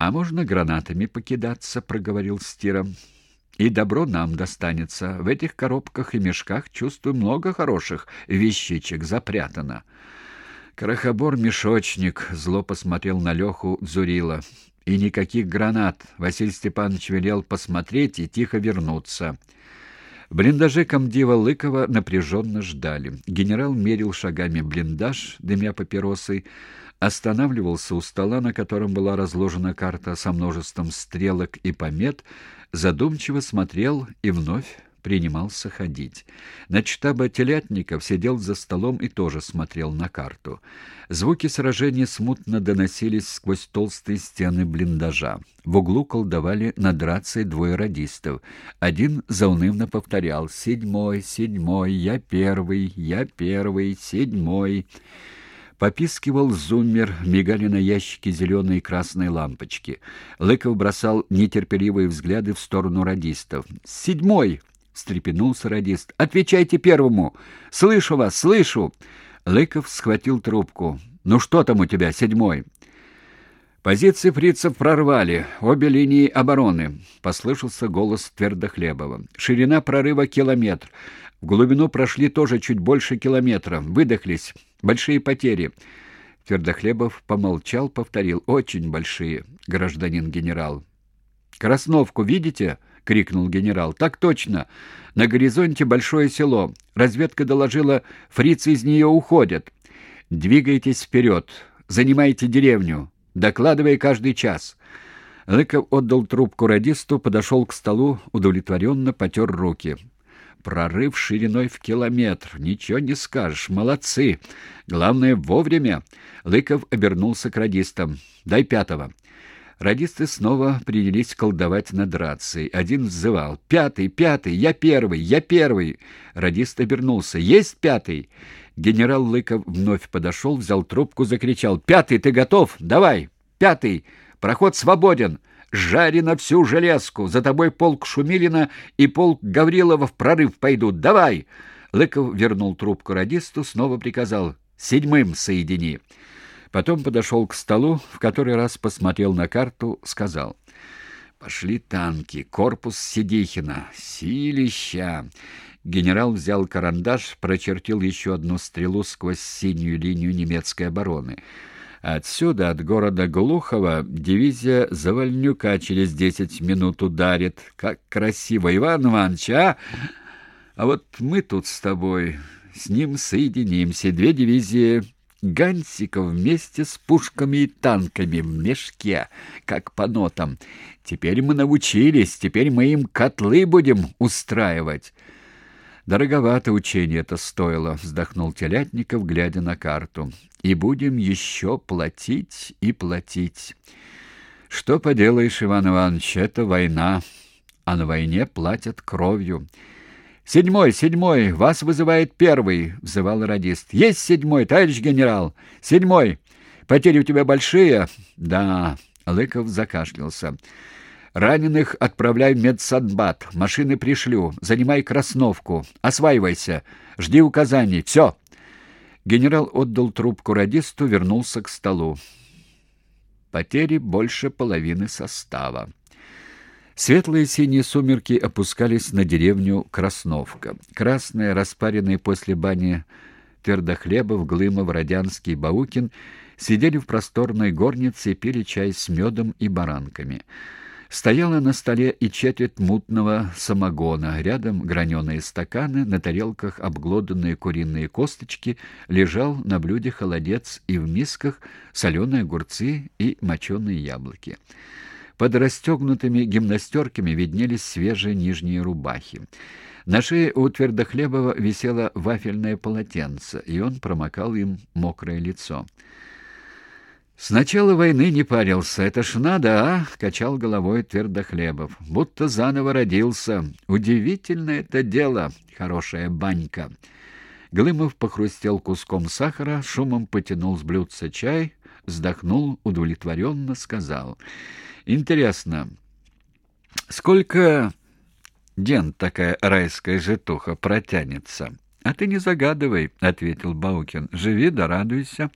А можно гранатами покидаться, проговорил Стира. И добро нам достанется. В этих коробках и мешках, чувствую, много хороших вещичек запрятано. Крохобор-мешочник зло посмотрел на Леху Дзурила. И никаких гранат. Василий Степанович велел посмотреть и тихо вернуться. В блиндаже комдива Лыкова напряженно ждали. Генерал мерил шагами блиндаж, дымя папиросой, останавливался у стола, на котором была разложена карта со множеством стрелок и помет, задумчиво смотрел и вновь принимался ходить. На штаба телятников сидел за столом и тоже смотрел на карту. Звуки сражения смутно доносились сквозь толстые стены блиндажа. В углу колдовали над рацией двое радистов. Один заунывно повторял «Седьмой, седьмой, я первый, я первый, седьмой». Попискивал зуммер, мигали на ящике зеленые и красные лампочки. Лыков бросал нетерпеливые взгляды в сторону радистов. «Седьмой!» — встрепенулся радист. «Отвечайте первому! Слышу вас, слышу!» Лыков схватил трубку. «Ну что там у тебя, седьмой?» Позиции фрицев прорвали, обе линии обороны. Послышался голос Твердохлебова. Ширина прорыва километр. В глубину прошли тоже чуть больше километра. Выдохлись. Большие потери. Твердохлебов помолчал, повторил. Очень большие, гражданин генерал. Красновку видите? крикнул генерал. Так точно. На горизонте большое село. Разведка доложила, фрицы из нее уходят. Двигайтесь вперед. Занимайте деревню. Докладывай каждый час. Лыков отдал трубку радисту, подошел к столу, удовлетворенно потер руки. Прорыв шириной в километр. Ничего не скажешь. Молодцы. Главное, вовремя. Лыков обернулся к радистам. Дай пятого. Радисты снова принялись колдовать над рацией. Один взывал. «Пятый, пятый, я первый, я первый!» Радист обернулся. «Есть пятый!» Генерал Лыков вновь подошел, взял трубку, закричал. «Пятый, ты готов? Давай! Пятый! Проход свободен! Жари на всю железку! За тобой полк Шумилина и полк Гаврилова в прорыв пойдут! Давай!» Лыков вернул трубку радисту, снова приказал. «Седьмым соедини!» Потом подошел к столу, в который раз посмотрел на карту, сказал. «Пошли танки, корпус Сидихина, силища!» Генерал взял карандаш, прочертил еще одну стрелу сквозь синюю линию немецкой обороны. Отсюда, от города Глухова, дивизия Завальнюка через десять минут ударит. Как красиво, Иван Иванович, а? А вот мы тут с тобой, с ним соединимся. Две дивизии Гансиков вместе с пушками и танками в мешке, как по нотам. Теперь мы научились, теперь мы им котлы будем устраивать. Дороговато учение это стоило, вздохнул Телятников, глядя на карту. И будем еще платить и платить. Что поделаешь, Иван Иванович, это война, а на войне платят кровью. «Седьмой, седьмой, вас вызывает первый», — взывал радист. «Есть седьмой, товарищ генерал! Седьмой! Потери у тебя большие?» «Да», — Лыков закашлялся. Раненых отправляй в медсанбат. Машины пришлю. Занимай Красновку. Осваивайся. Жди указаний. Все. Генерал отдал трубку радисту, вернулся к столу. Потери больше половины состава. Светлые синие сумерки опускались на деревню Красновка. Красные, распаренные после бани Твердохлебов, Глымов, Родянский, Баукин сидели в просторной горнице и пили чай с медом и баранками. Стояла на столе и четверть мутного самогона, рядом граненые стаканы, на тарелках обглоданные куриные косточки, лежал на блюде холодец и в мисках соленые огурцы и моченые яблоки. Под расстегнутыми гимнастерками виднелись свежие нижние рубахи. На шее у Твердохлебова висело вафельное полотенце, и он промокал им мокрое лицо. С начала войны не парился. Это ж надо, а? Качал головой Твердохлебов. Будто заново родился. Удивительно это дело, хорошая банька. Глымов похрустел куском сахара, шумом потянул с блюдца чай, вздохнул, удовлетворенно сказал. «Интересно, сколько ден такая райская житуха протянется?» «А ты не загадывай», — ответил Баукин. «Живи да радуйся».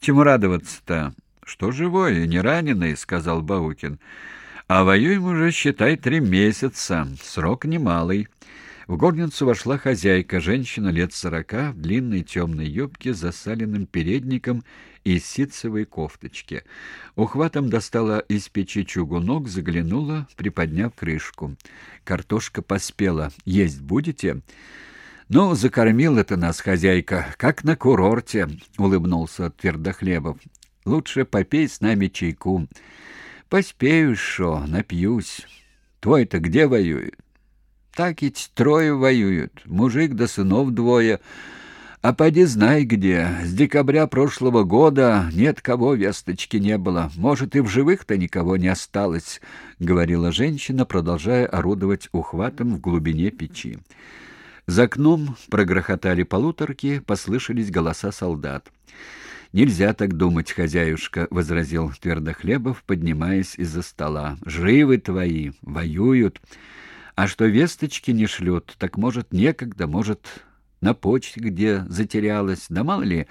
Чему радоваться-то? «Что живое, не раненый», — сказал Баукин. «А воюем уже, считай, три месяца. Срок немалый». В горницу вошла хозяйка, женщина лет сорока, в длинной темной юбке с засаленным передником и ситцевой кофточке. Ухватом достала из печи чугунок, заглянула, приподняв крышку. «Картошка поспела. Есть будете?» «Ну, закормил это нас хозяйка, как на курорте», — улыбнулся Твердохлебов. Лучше попей с нами чайку. Поспею, шо, напьюсь. Твой-то где воюет? Так ведь трое воюют, мужик да сынов двое. А поди знай где. С декабря прошлого года нет кого весточки не было. Может, и в живых-то никого не осталось, — говорила женщина, продолжая орудовать ухватом в глубине печи. За окном прогрохотали полуторки, послышались голоса солдат. «Нельзя так думать, хозяюшка», — возразил Твердохлебов, поднимаясь из-за стола. «Живы твои, воюют. А что весточки не шлют, так, может, некогда, может, на почте где затерялась. Да мало ли,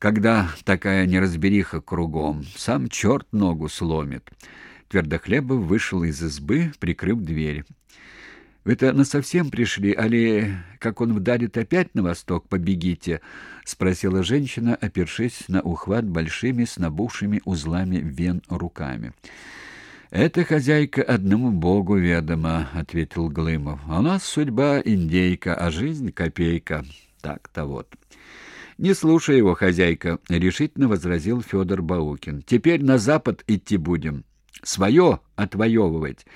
когда такая неразбериха кругом, сам черт ногу сломит». Твердохлебов вышел из избы, прикрыв дверь. Вы-то насовсем пришли, али, как он вдарит опять на восток, побегите?» — спросила женщина, опершись на ухват большими с набухшими узлами вен руками. «Это, хозяйка, одному богу ведомо», — ответил Глымов. «А у нас судьба индейка, а жизнь копейка. Так-то вот». «Не слушай его, хозяйка», — решительно возразил Федор Баукин. «Теперь на запад идти будем. Свое отвоевывать»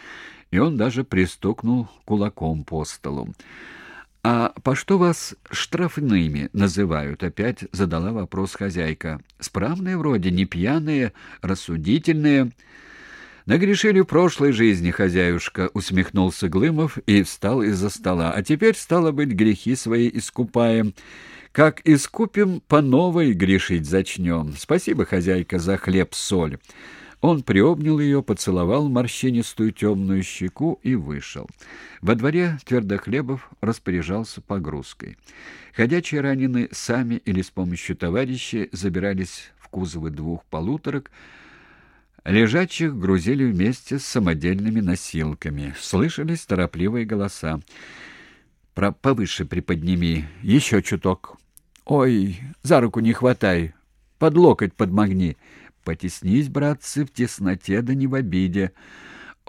и он даже пристукнул кулаком по столу. «А по что вас штрафными называют?» — опять задала вопрос хозяйка. «Справные вроде, не пьяные, рассудительные». «Нагрешили в прошлой жизни, хозяюшка», — усмехнулся Глымов и встал из-за стола. «А теперь, стало быть, грехи свои искупаем. Как искупим, по новой грешить зачнем. Спасибо, хозяйка, за хлеб-соль». Он приобнял ее, поцеловал морщинистую темную щеку и вышел. Во дворе Твердохлебов распоряжался погрузкой. Ходячие раненые сами или с помощью товарищей забирались в кузовы двух полуторок, Лежачих грузили вместе с самодельными носилками. Слышались торопливые голоса. «Про повыше приподними, еще чуток». «Ой, за руку не хватай, под локоть подмагни». Потеснись, братцы, в тесноте да не в обиде.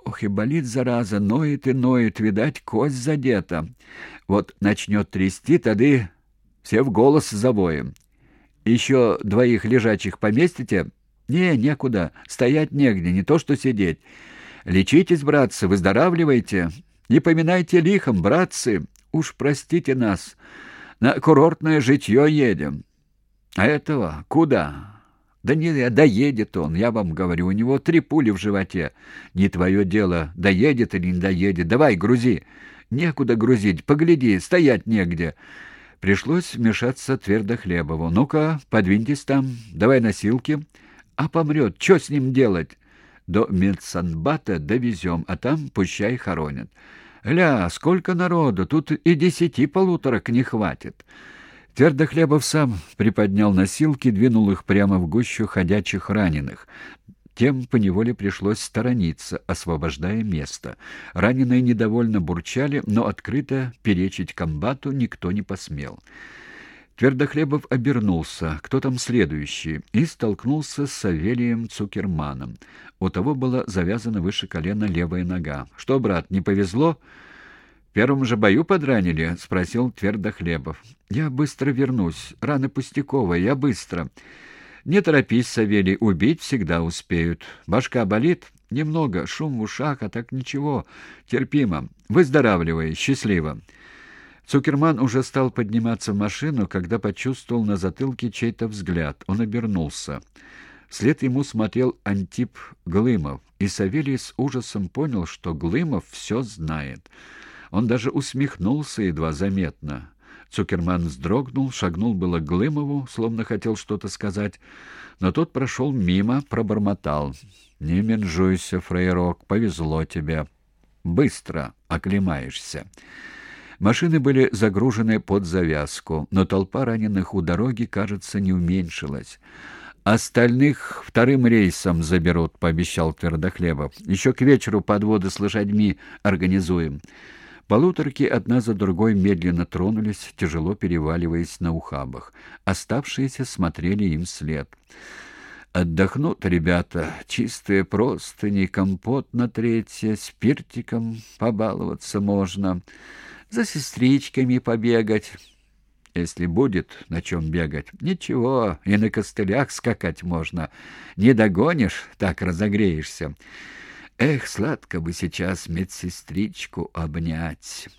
Ох, и болит, зараза, ноет и ноет, видать, кость задета. Вот начнет трясти, тады все в голос завоем. Еще двоих лежачих поместите? Не, некуда, стоять негде, не то что сидеть. Лечитесь, братцы, выздоравливайте. Не поминайте лихом, братцы, уж простите нас. На курортное житье едем. А этого куда? Да не доедет он, я вам говорю, у него три пули в животе. Не твое дело, доедет или не доедет. Давай, грузи. Некуда грузить, погляди, стоять негде. Пришлось вмешаться Твердохлебову. Ну-ка, подвиньтесь там, давай носилки. А помрет, что с ним делать? До медсанбата довезем, а там пущай хоронят. Гля, сколько народу, тут и десяти полуторок не хватит. Твердохлебов сам приподнял носилки, двинул их прямо в гущу ходячих раненых. Тем поневоле пришлось сторониться, освобождая место. Раненые недовольно бурчали, но открыто перечить комбату никто не посмел. Твердохлебов обернулся, кто там следующий, и столкнулся с Савелием Цукерманом. У того была завязана выше колена левая нога. «Что, брат, не повезло?» Первом же бою подранили?» — спросил Твердохлебов. «Я быстро вернусь. Раны пустяковые, я быстро». «Не торопись, Савелий, убить всегда успеют. Башка болит?» «Немного, шум в ушах, а так ничего. Терпимо. Выздоравливай, счастливо». Цукерман уже стал подниматься в машину, когда почувствовал на затылке чей-то взгляд. Он обернулся. Вслед ему смотрел Антип Глымов, и Савелий с ужасом понял, что Глымов все знает. Он даже усмехнулся едва заметно. Цукерман вздрогнул, шагнул было к Глымову, словно хотел что-то сказать, но тот прошел мимо, пробормотал. «Не менжуйся, фрейрок, повезло тебе. Быстро оклемаешься». Машины были загружены под завязку, но толпа раненых у дороги, кажется, не уменьшилась. Остальных вторым рейсом заберут, пообещал Твердохлебов. Еще к вечеру подводы с лошадьми организуем. Полуторки одна за другой медленно тронулись, тяжело переваливаясь на ухабах. Оставшиеся смотрели им вслед. Отдохнут ребята, чистые простыни, компот на третье, спиртиком побаловаться можно, за сестричками побегать. Если будет на чем бегать, ничего, и на костылях скакать можно. Не догонишь, так разогреешься. Эх, сладко бы сейчас медсестричку обнять.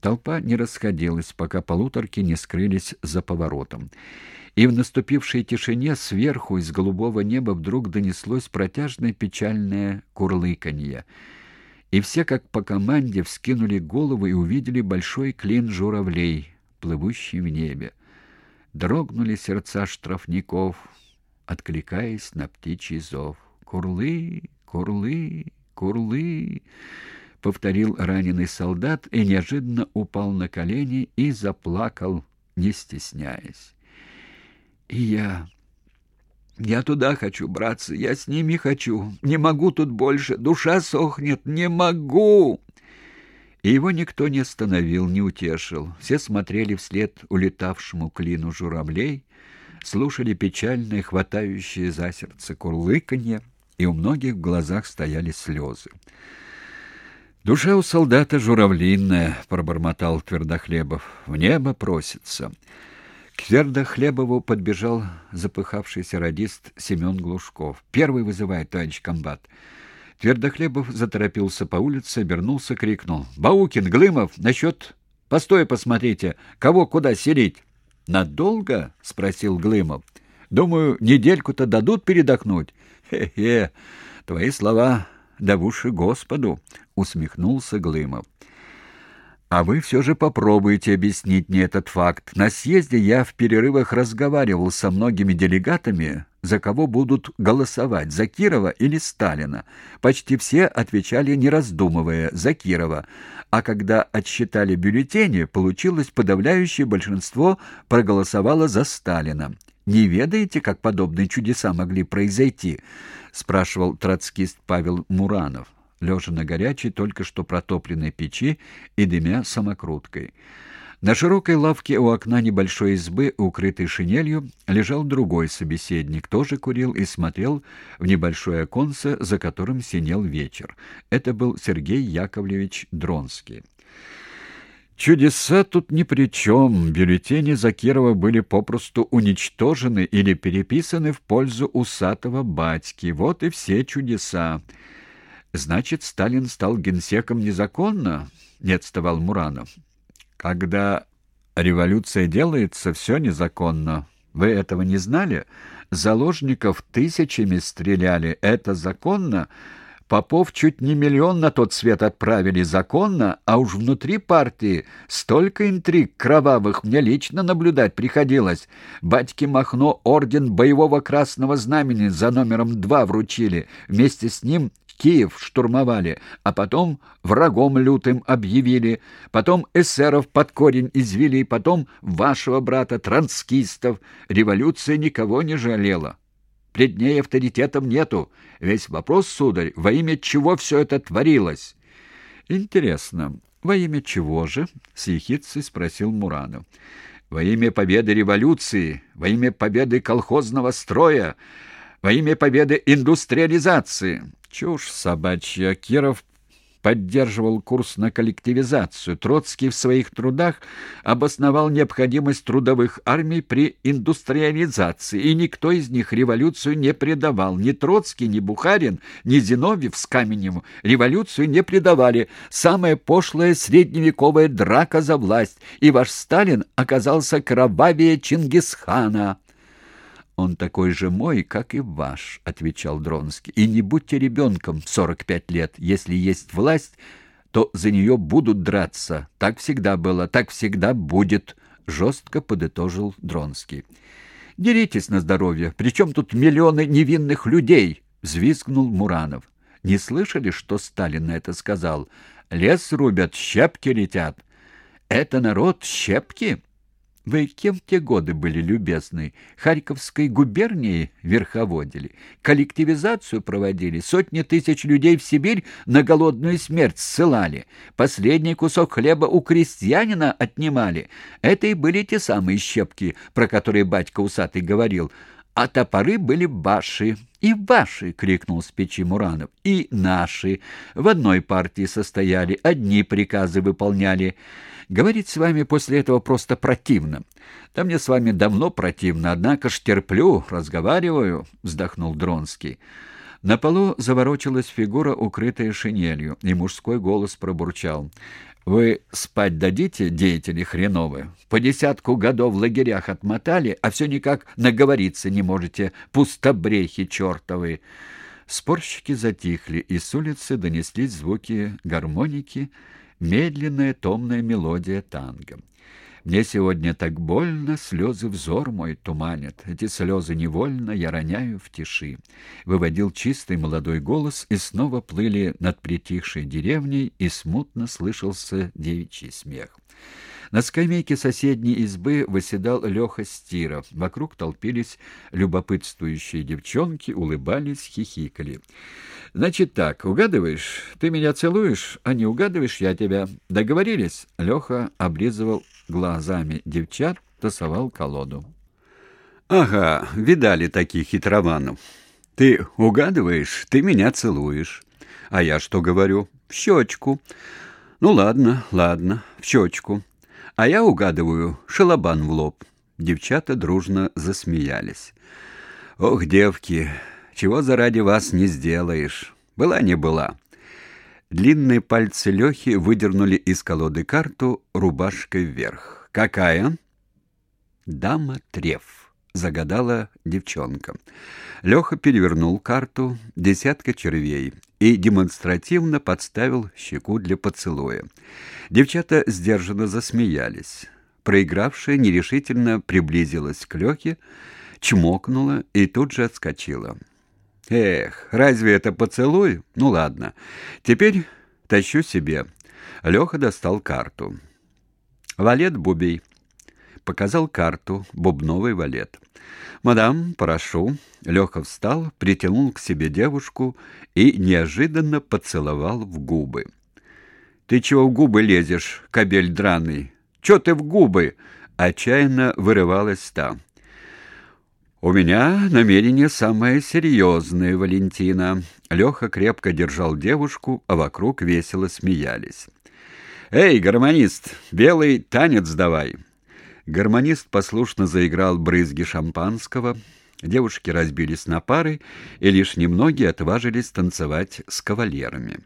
Толпа не расходилась, пока полуторки не скрылись за поворотом. И в наступившей тишине сверху из голубого неба вдруг донеслось протяжное печальное курлыканье. И все, как по команде, вскинули головы и увидели большой клин журавлей, плывущий в небе. Дрогнули сердца штрафников, откликаясь на птичий зов. «Курлы! Курлы! Курлы!» — повторил раненый солдат и неожиданно упал на колени и заплакал, не стесняясь. «И я...» «Я туда хочу, братцы, я с ними хочу. Не могу тут больше, душа сохнет, не могу!» И его никто не остановил, не утешил. Все смотрели вслед улетавшему клину журавлей, слушали печальное, хватающее за сердце курлыканье, и у многих в глазах стояли слезы. «Душа у солдата журавлинная», — пробормотал Твердохлебов, — «в небо просится». К Твердохлебову подбежал запыхавшийся радист Семен Глушков. «Первый вызывает, товарищ комбат». Твердохлебов заторопился по улице, обернулся, крикнул. «Баукин, Глымов, насчет... Постой, посмотрите, кого куда селить?» «Надолго?» — спросил Глымов. «Думаю, недельку-то дадут передохнуть». «Хе-хе, твои слова да Господу!» — усмехнулся Глымов. А вы все же попробуйте объяснить мне этот факт. На съезде я в перерывах разговаривал со многими делегатами, за кого будут голосовать, за Кирова или Сталина. Почти все отвечали, не раздумывая, за Кирова. А когда отсчитали бюллетени, получилось подавляющее большинство проголосовало за Сталина. Не ведаете, как подобные чудеса могли произойти? спрашивал троцкист Павел Муранов лежа на горячей, только что протопленной печи и дымя самокруткой. На широкой лавке у окна небольшой избы, укрытой шинелью, лежал другой собеседник, тоже курил и смотрел в небольшое оконце, за которым синел вечер. Это был Сергей Яковлевич Дронский. Чудеса тут ни при чем. Бюллетени Закирова были попросту уничтожены или переписаны в пользу усатого батьки. Вот и все чудеса. Значит, Сталин стал генсеком незаконно? Не отставал Муранов. Когда революция делается, все незаконно. Вы этого не знали? Заложников тысячами стреляли. Это законно? Попов чуть не миллион на тот свет отправили законно, а уж внутри партии столько интриг кровавых мне лично наблюдать приходилось. Батьке Махно орден боевого красного знамени за номером два вручили. Вместе с ним Киев штурмовали, а потом врагом лютым объявили, потом эсеров под корень извели, потом вашего брата, транскистов. Революция никого не жалела. Пред ней авторитетом нету. Весь вопрос, сударь, во имя чего все это творилось? Интересно, во имя чего же? — с спросил Муранов. Во имя победы революции, во имя победы колхозного строя, во имя победы индустриализации. Чушь собачья. Киров поддерживал курс на коллективизацию. Троцкий в своих трудах обосновал необходимость трудовых армий при индустриализации, и никто из них революцию не предавал. Ни Троцкий, ни Бухарин, ни Зиновьев с Каменем революцию не предавали. Самая пошлая средневековая драка за власть, и ваш Сталин оказался кровавее Чингисхана. «Он такой же мой, как и ваш», — отвечал Дронский. «И не будьте ребенком в сорок пять лет. Если есть власть, то за нее будут драться. Так всегда было, так всегда будет», — жестко подытожил Дронский. «Деритесь на здоровье. Причем тут миллионы невинных людей?» — взвизгнул Муранов. «Не слышали, что Сталин на это сказал? Лес рубят, щепки летят. Это народ щепки?» Вы кем те годы были любезны? Харьковской губернии верховодили, коллективизацию проводили, сотни тысяч людей в Сибирь на голодную смерть ссылали, последний кусок хлеба у крестьянина отнимали. Это и были те самые щепки, про которые батька усатый говорил — а топоры были ваши. И ваши, — крикнул с печи Муранов, — и наши. В одной партии состояли, одни приказы выполняли. Говорить с вами после этого просто противно. Да мне с вами давно противно, однако ж терплю, разговариваю, — вздохнул Дронский. На полу заворочилась фигура, укрытая шинелью, и мужской голос пробурчал. Вы спать дадите, деятели хреновы? По десятку годов в лагерях отмотали, а все никак наговориться не можете, пустобрехи чертовы. Спорщики затихли, и с улицы донеслись звуки гармоники, медленная томная мелодия танго. Мне сегодня так больно, слезы взор мой туманят. Эти слезы невольно я роняю в тиши. Выводил чистый молодой голос, и снова плыли над притихшей деревней, и смутно слышался девичий смех. На скамейке соседней избы выседал Леха Стиров. Вокруг толпились любопытствующие девчонки, улыбались, хихикали. «Значит так, угадываешь? Ты меня целуешь, а не угадываешь, я тебя. Договорились?» Леха облизывал глазами девчат, тасовал колоду. «Ага, видали таких хитрованов. Ты угадываешь, ты меня целуешь. А я что говорю? В щечку. Ну ладно, ладно, в щечку. А я угадываю шалобан в лоб». Девчата дружно засмеялись. «Ох, девки, чего заради вас не сделаешь. Была не была». Длинные пальцы Лехи выдернули из колоды карту рубашкой вверх. «Какая?» «Дама Треф», — загадала девчонка. Леха перевернул карту, десятка червей, и демонстративно подставил щеку для поцелуя. Девчата сдержанно засмеялись. Проигравшая нерешительно приблизилась к Лехе, чмокнула и тут же отскочила. Эх, разве это поцелуй? Ну ладно. Теперь тащу себе. Леха достал карту. Валет Бубей. Показал карту, бубновый валет. «Мадам, прошу». Леха встал, притянул к себе девушку и неожиданно поцеловал в губы. «Ты чего в губы лезешь, кобель драный? Че ты в губы?» Отчаянно вырывалась та. «У меня намерение самое серьезное, Валентина». Леха крепко держал девушку, а вокруг весело смеялись. «Эй, гармонист, белый танец давай!» Гармонист послушно заиграл брызги шампанского. Девушки разбились на пары, и лишь немногие отважились танцевать с кавалерами.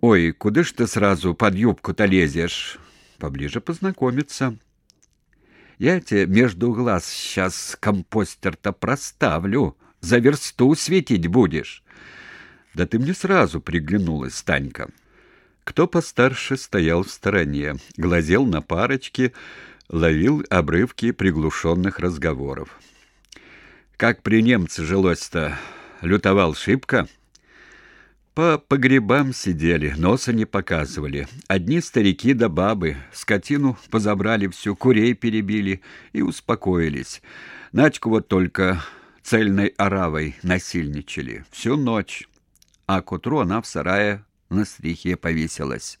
«Ой, куда ж ты сразу под юбку-то лезешь?» «Поближе познакомиться». Я тебе между глаз сейчас компостер-то проставлю, за версту светить будешь. Да ты мне сразу приглянулась, Танька. Кто постарше стоял в стороне, глазел на парочки, ловил обрывки приглушенных разговоров. Как при немце жилось-то, лютовал шибко — по погребам сидели, носа не показывали. Одни старики да бабы, скотину позабрали всю, курей перебили и успокоились. Начку вот только цельной оравой насильничали всю ночь, а к утру она в сарае на стрихе повесилась.